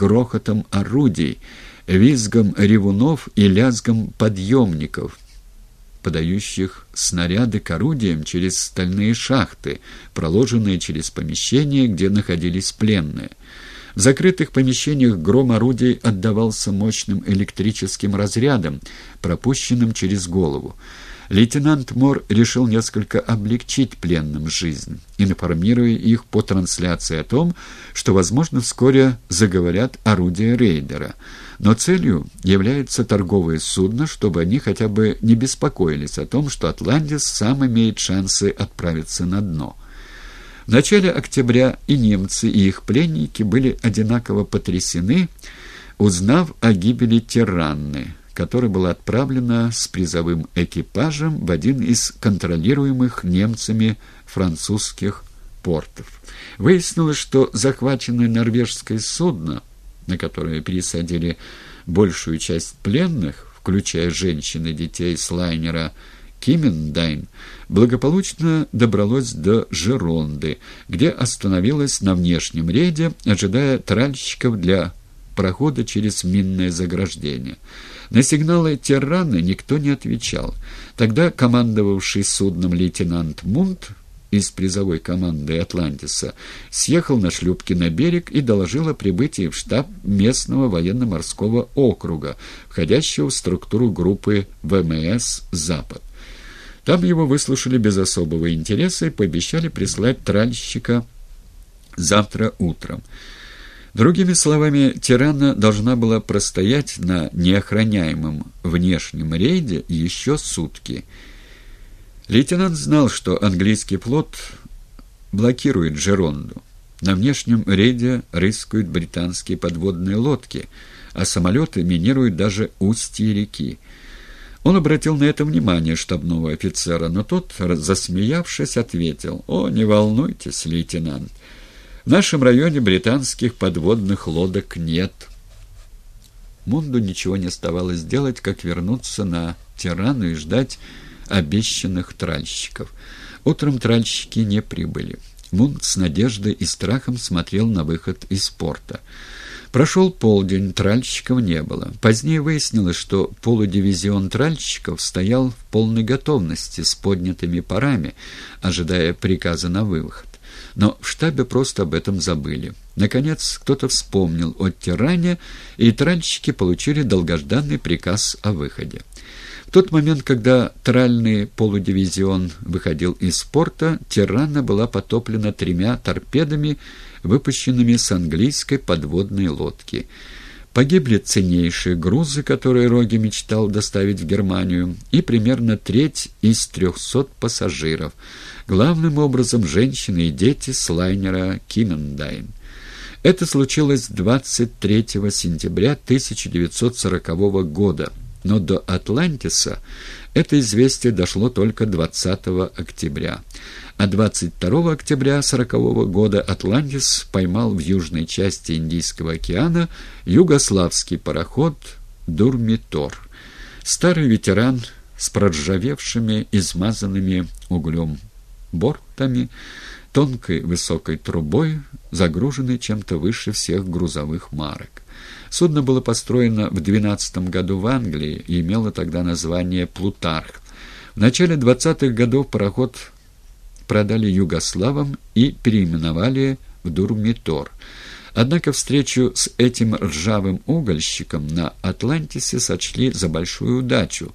грохотом орудий, визгом ревунов и лязгом подъемников, подающих снаряды к орудиям через стальные шахты, проложенные через помещения, где находились пленные. В закрытых помещениях гром орудий отдавался мощным электрическим разрядом, пропущенным через голову. Лейтенант Мор решил несколько облегчить пленным жизнь, информируя их по трансляции о том, что, возможно, вскоре заговорят орудия рейдера. Но целью является торговое судно, чтобы они хотя бы не беспокоились о том, что «Атлантис» сам имеет шансы отправиться на дно. В начале октября и немцы, и их пленники были одинаково потрясены, узнав о гибели Тиранны, которая была отправлена с призовым экипажем в один из контролируемых немцами французских портов. Выяснилось, что захваченное норвежское судно, на которое пересадили большую часть пленных, включая женщин и детей с лайнера Кимендайн, благополучно добралось до Жеронды, где остановилась на внешнем рейде, ожидая тральщиков для прохода через минное заграждение. На сигналы Терраны никто не отвечал. Тогда командовавший судном лейтенант Мунт из призовой команды «Атлантиса» съехал на шлюпке на берег и доложил о прибытии в штаб местного военно-морского округа, входящего в структуру группы ВМС «Запад». Там его выслушали без особого интереса и пообещали прислать тральщика завтра утром. Другими словами, тирана должна была простоять на неохраняемом внешнем рейде еще сутки. Лейтенант знал, что английский флот блокирует Жеронду. На внешнем рейде рыскают британские подводные лодки, а самолеты минируют даже устье реки. Он обратил на это внимание штабного офицера, но тот, засмеявшись, ответил, «О, не волнуйтесь, лейтенант, в нашем районе британских подводных лодок нет». Мунду ничего не оставалось делать, как вернуться на Тирану и ждать обещанных тральщиков. Утром тральщики не прибыли. Мунд с надеждой и страхом смотрел на выход из порта. Прошел полдень, тральщиков не было. Позднее выяснилось, что полудивизион тральщиков стоял в полной готовности с поднятыми парами, ожидая приказа на выход. Но в штабе просто об этом забыли. Наконец, кто-то вспомнил о тиране, и тральщики получили долгожданный приказ о выходе. В тот момент, когда тральный полудивизион выходил из порта, «Тирана» была потоплена тремя торпедами, выпущенными с английской подводной лодки. Погибли ценнейшие грузы, которые Роги мечтал доставить в Германию, и примерно треть из трехсот пассажиров, главным образом женщины и дети с лайнера «Кимендайн». Это случилось 23 сентября 1940 года, но до Атлантиса это известие дошло только 20 октября. А 22 октября 1940 года Атлантис поймал в южной части Индийского океана югославский пароход «Дурмитор». Старый ветеран с проржавевшими, измазанными углем бортами, тонкой высокой трубой, загруженной чем-то выше всех грузовых марок. Судно было построено в 12 году в Англии и имело тогда название «Плутарх». В начале 20-х годов пароход продали югославам и переименовали в «Дурмитор». Однако встречу с этим ржавым угольщиком на Атлантисе сочли за большую удачу,